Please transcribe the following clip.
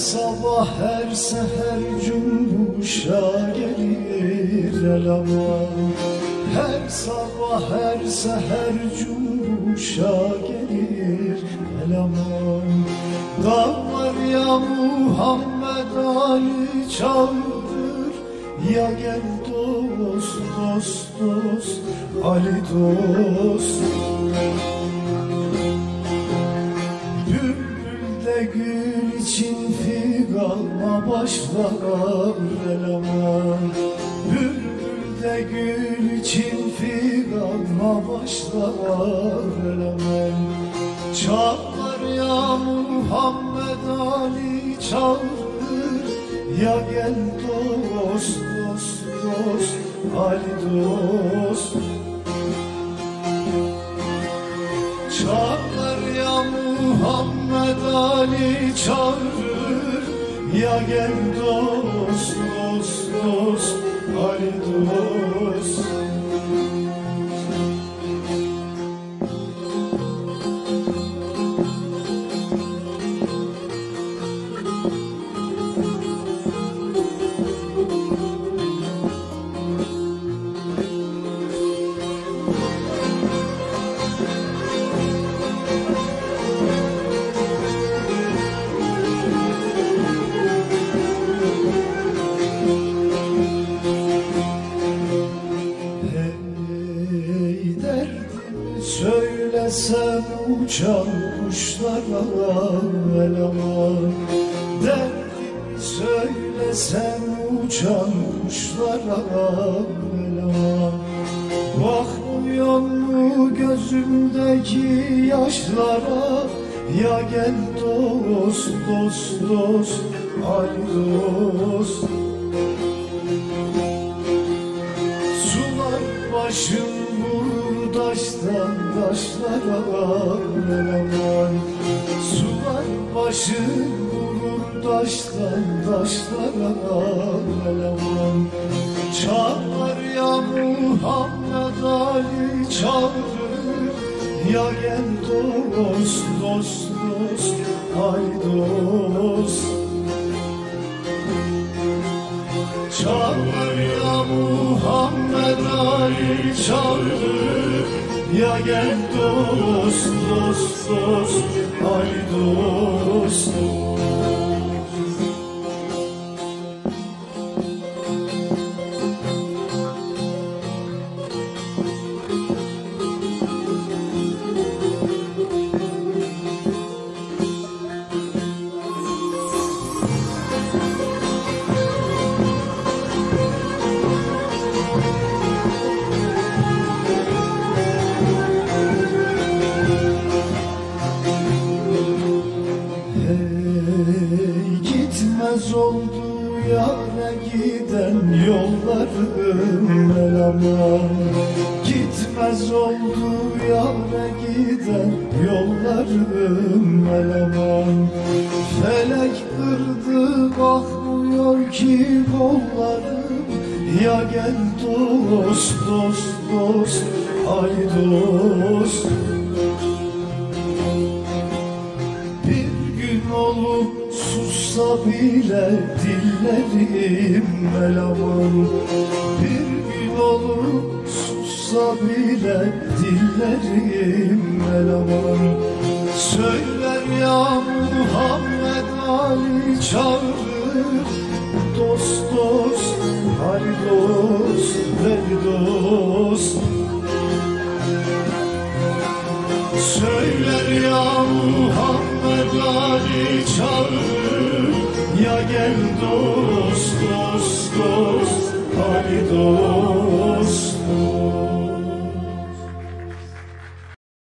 sabah her seher cümbuşa gelir el ama. Her sabah her seher cümbuşa gelir el ama. Gamlar ya Muhammed Ali çağırır Ya gel dost dost dost Ali dost. Figana başlar eleman. Bülbül de gül için figana başlar eleman. Çağlar ya Muhammed Ali çağırır Ya gel dost dost dost Ali dost. Çağlar ya Muhammed Ali çağırır Ya gel dost dost dost Ali dost söylesem uçan kuşlara eleman Derdimi söylesem uçan kuşlara eleman Bakmıyor mu gözümdeki yaşlara? Ya gel dost dost dost Ali dost. Sular başım taştan taşlara eleman Sular başım vurur taştan taşlara eleman Çağlar ya Muhammed Ali çağırır. Ya gel dost dost dost ay dost. Ya Muhammed Ali çağır Ya gel dost dost dost Ali dost. Hey gitmez oldu yâre giden yollarım eleman Gitmez oldu yâre giden yollarım eleman Felek kırdı bakmıyor ki kollarım. Ya gel dost dost dost ay dost sussa bile dillerim melaman Bir gün olup sussa bile dillerim melaman Söyler ya Muhammed Ali çağırır gel dostos dost, dost, dost, dost,